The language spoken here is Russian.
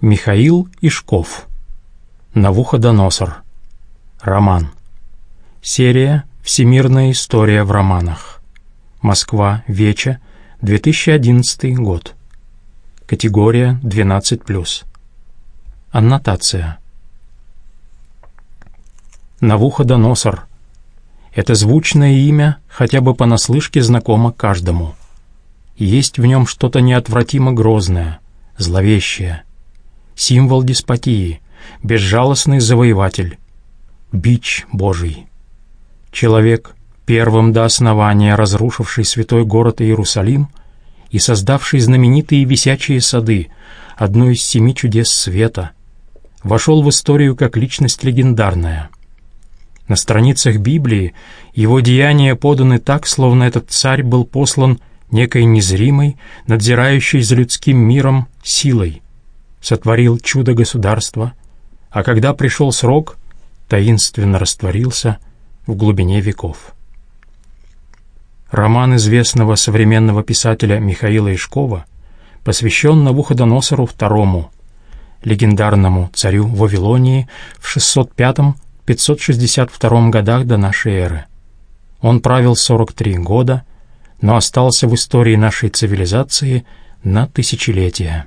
Михаил Ишков. Навуходоносор. Роман. Серия «Всемирная история в романах». Москва, Веча, 2011 год. Категория 12+. Аннотация. Навуходоносор. Это звучное имя хотя бы понаслышке знакомо каждому. Есть в нем что-то неотвратимо грозное, зловещее – символ деспотии, безжалостный завоеватель, бич Божий. Человек, первым до основания разрушивший святой город Иерусалим и создавший знаменитые висячие сады, одно из семи чудес света, вошел в историю как личность легендарная. На страницах Библии его деяния поданы так, словно этот царь был послан некой незримой, надзирающей за людским миром силой — сотворил чудо государства, а когда пришел срок, таинственно растворился в глубине веков. Роман известного современного писателя Михаила Ишкова посвящен Навуходоносору II, легендарному царю Вавилонии в 605-562 годах до нашей эры. Он правил 43 года, но остался в истории нашей цивилизации на тысячелетия.